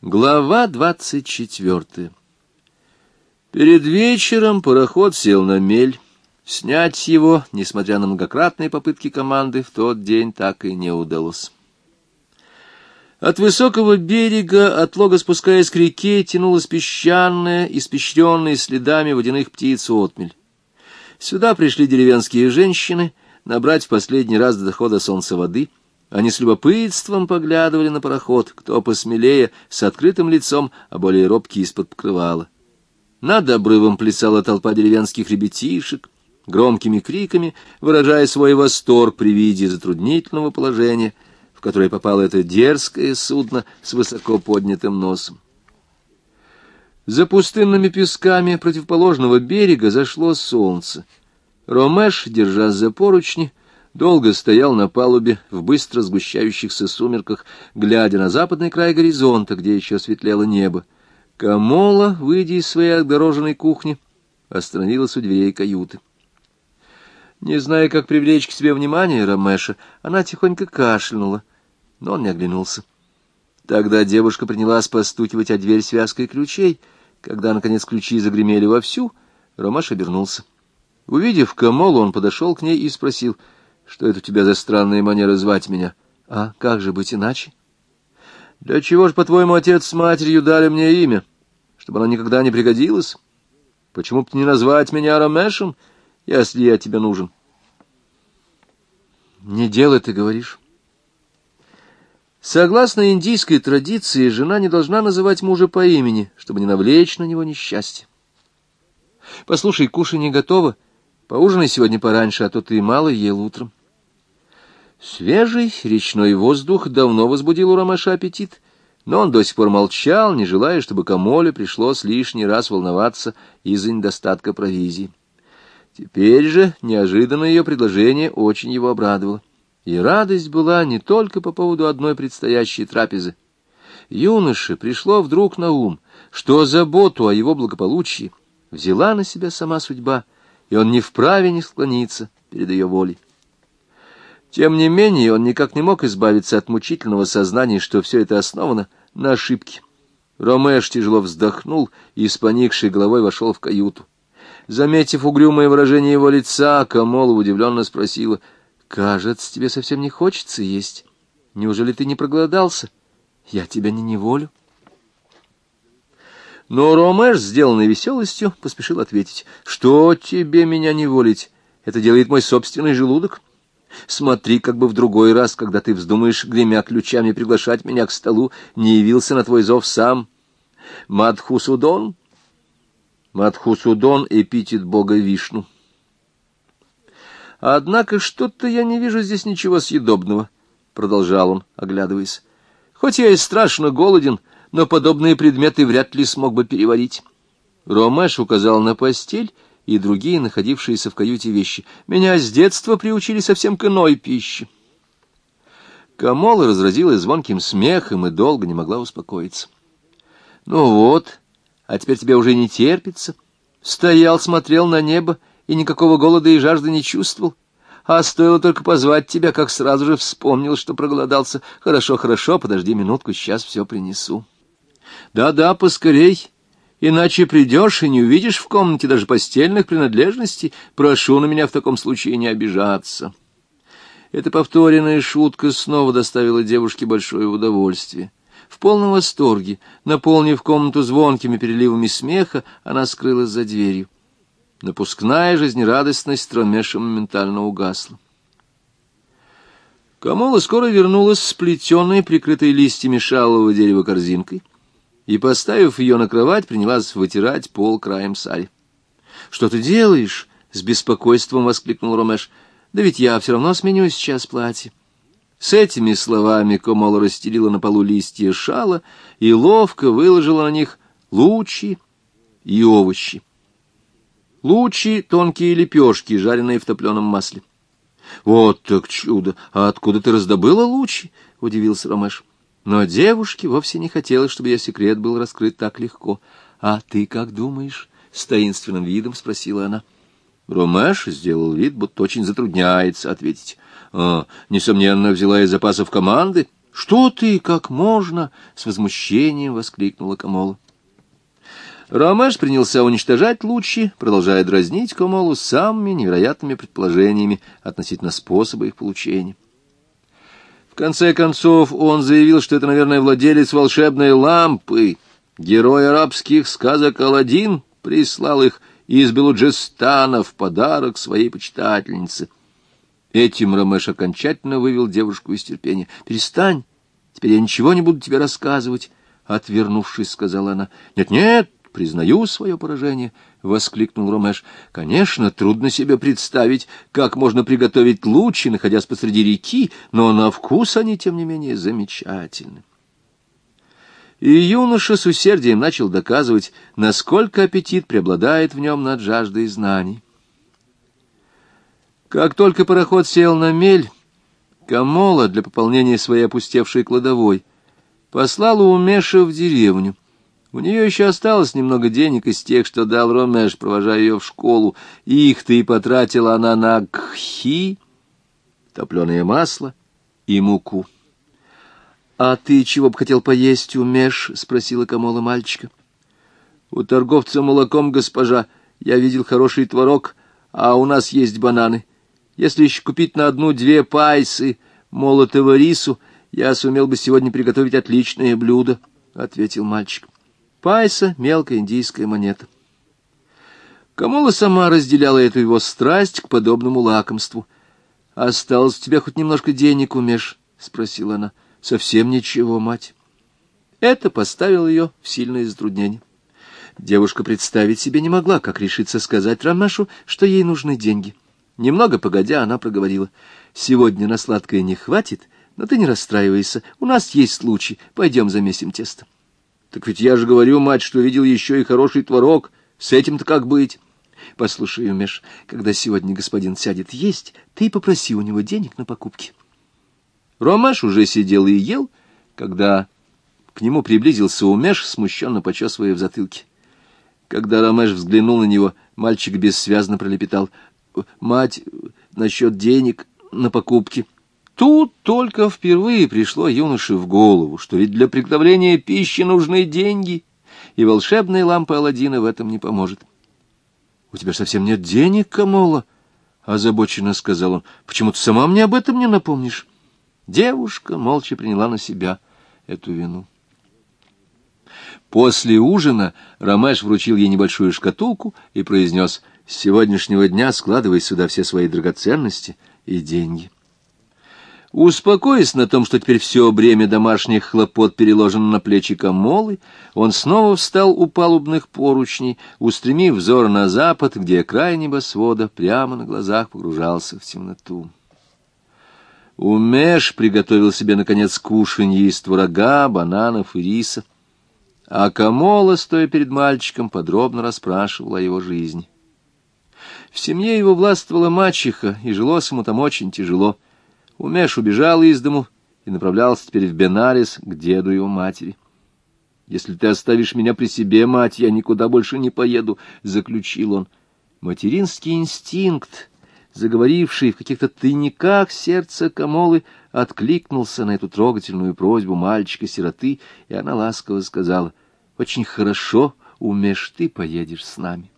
Глава двадцать четвертая Перед вечером пароход сел на мель. Снять его, несмотря на многократные попытки команды, в тот день так и не удалось. От высокого берега, от лога спускаясь к реке, тянулась песчаная, испещренная следами водяных птиц отмель. Сюда пришли деревенские женщины набрать в последний раз до дохода солнца воды — они с любопытством поглядывали на пароход, кто посмелее, с открытым лицом, а более робкий из-под покрывала. Над обрывом плясала толпа деревенских ребятишек, громкими криками, выражая свой восторг при виде затруднительного положения, в которое попало это дерзкое судно с высоко поднятым носом. За пустынными песками противоположного берега зашло солнце. Ромеш, держась за поручни, долго стоял на палубе в быстро сгущающихся сумерках, глядя на западный край горизонта, где еще светлело небо. Камола, выйдя из своей огороженной кухни, остановилась у дверей каюты. Не зная, как привлечь к себе внимание Ромеша, она тихонько кашлянула, но он не оглянулся. Тогда девушка принялась постукивать о дверь связкой ключей. Когда, наконец, ключи загремели вовсю, Ромаш обернулся. Увидев Камолу, он подошел к ней и спросил — что это у тебя за странная манера звать меня? А как же быть иначе? Для чего ж, по-твоему, отец с матерью дали мне имя? Чтобы оно никогда не пригодилось? Почему бы не назвать меня Ромешем, если я тебе нужен? Не делай, ты говоришь. Согласно индийской традиции, жена не должна называть мужа по имени, чтобы не навлечь на него несчастье. Послушай, кушай не готово. Поужинай сегодня пораньше, а то ты мало ел утром. Свежий речной воздух давно возбудил у Ромаша аппетит, но он до сих пор молчал, не желая, чтобы Камоле пришлось лишний раз волноваться из-за недостатка провизии. Теперь же неожиданное ее предложение очень его обрадовало. И радость была не только по поводу одной предстоящей трапезы. Юноше пришло вдруг на ум, что заботу о его благополучии взяла на себя сама судьба, и он не вправе не склониться перед ее волей. Тем не менее, он никак не мог избавиться от мучительного сознания, что все это основано на ошибке. Ромеш тяжело вздохнул и с поникшей головой вошел в каюту. Заметив угрюмое выражение его лица, Камола удивленно спросила, «Кажется, тебе совсем не хочется есть. Неужели ты не проголодался? Я тебя не неволю». Но Ромеш, сделанный веселостью, поспешил ответить, «Что тебе меня неволить? Это делает мой собственный желудок». Смотри, как бы в другой раз, когда ты вздумаешь, гремя ключами, приглашать меня к столу, не явился на твой зов сам. Мадхусудон? Мадхусудон — эпитет бога Вишну. Однако что-то я не вижу здесь ничего съедобного, — продолжал он, оглядываясь. Хоть я и страшно голоден, но подобные предметы вряд ли смог бы переварить. Ромеш указал на постель и другие, находившиеся в каюте вещи. Меня с детства приучили совсем к иной пище. Камола разразилась звонким смехом и долго не могла успокоиться. Ну вот, а теперь тебе уже не терпится. Стоял, смотрел на небо и никакого голода и жажды не чувствовал. А стоило только позвать тебя, как сразу же вспомнил, что проголодался. Хорошо, хорошо, подожди минутку, сейчас все принесу. Да-да, поскорей. Иначе придешь и не увидишь в комнате даже постельных принадлежностей. Прошу на меня в таком случае не обижаться. Эта повторенная шутка снова доставила девушке большое удовольствие. В полном восторге, наполнив комнату звонкими переливами смеха, она скрылась за дверью. Напускная жизнерадостность Тромеша моментально угасла. Камола скоро вернулась с плетеной, прикрытой листьями шалового дерева корзинкой и, поставив ее на кровать, принялась вытирать пол краем сари. — Что ты делаешь? — с беспокойством воскликнул Ромеш. — Да ведь я все равно сменю сейчас платье. С этими словами Комола расстелила на полу листья шала и ловко выложила на них лучи и овощи. Лучи — тонкие лепешки, жареные в топленом масле. — Вот так чудо! А откуда ты раздобыла лучи? — удивился Ромеш. Но девушке вовсе не хотелось, чтобы ее секрет был раскрыт так легко. — А ты как думаешь? — с таинственным видом спросила она. Ромеш сделал вид, будто очень затрудняется ответить. — А, несомненно, взяла из запасов команды. — Что ты, как можно? — с возмущением воскликнула Камола. Ромеш принялся уничтожать лучи, продолжая дразнить Камолу самыми невероятными предположениями относительно способа их получения. Конце концов он заявил, что это, наверное, владелец волшебной лампы, герой арабских сказок Аладдин, прислал их из Белуджистана в подарок своей почитательнице. Этим Ромеш окончательно вывел девушку из терпения. «Перестань, теперь я ничего не буду тебе рассказывать», — отвернувшись, сказала она. «Нет-нет, признаю свое поражение», — воскликнул Ромеш. «Конечно, трудно себе представить, как можно приготовить лучи, находясь посреди реки, но на вкус они, тем не менее, замечательны». И юноша с усердием начал доказывать, насколько аппетит преобладает в нем над жаждой знаний. Как только пароход сел на мель, Камола для пополнения своей опустевшей кладовой послала Умеша в деревню. У нее еще осталось немного денег из тех, что дал Ромеш, провожая ее в школу. Их-то и потратила она на кхи, топленое масло и муку. — А ты чего бы хотел поесть, Умеш? — спросила Камола мальчика. — У торговца молоком, госпожа, я видел хороший творог, а у нас есть бананы. Если еще купить на одну-две пайсы молотого рису, я сумел бы сегодня приготовить отличное блюдо, — ответил мальчик. Пайса — мелкая индийская монета. Камола сама разделяла эту его страсть к подобному лакомству. — Осталось у тебя хоть немножко денег, умешь? — спросила она. — Совсем ничего, мать. Это поставило ее в сильное затруднение. Девушка представить себе не могла, как решиться сказать Рамашу, что ей нужны деньги. — Немного погодя, она проговорила. «Сегодня на сладкое не хватит, но ты не расстраивайся. У нас есть случай. Пойдем замесим тесто». «Так ведь я же говорю, мать, что видел еще и хороший творог. С этим-то как быть?» «Послушай, Умеш, когда сегодня господин сядет есть, ты попроси у него денег на покупки». Ромаш уже сидел и ел, когда к нему приблизился Умеш, смущенно почесывая в затылке. Когда Ромеш взглянул на него, мальчик бессвязно пролепетал — мать насчет денег на покупки. Тут только впервые пришло юноше в голову, что ведь для приготовления пищи нужны деньги, и волшебная лампа Аладдина в этом не поможет. — У тебя совсем нет денег, Камола? — озабоченно сказал он. — Почему ты сама мне об этом не напомнишь? Девушка молча приняла на себя эту вину. После ужина Ромеш вручил ей небольшую шкатулку и произнес — с сегодняшнего дня складывай сюда все свои драгоценности и деньги. Успокоясь на том, что теперь все бремя домашних хлопот переложено на плечи Камолы, он снова встал у палубных поручней, устремив взор на запад, где край небосвода прямо на глазах погружался в темноту. Умеш приготовил себе, наконец, кушанье из творога, бананов и риса, а Камола, стоя перед мальчиком, подробно расспрашивала о его жизни. В семье его властвовала мачеха, и жилось ему там очень тяжело. Умеш убежал из дому и направлялся теперь в Бенарис к деду его матери. «Если ты оставишь меня при себе, мать, я никуда больше не поеду», — заключил он. Материнский инстинкт, заговоривший в каких-то тайниках сердца Камолы, откликнулся на эту трогательную просьбу мальчика-сироты, и она ласково сказала, «Очень хорошо, Умеш, ты поедешь с нами».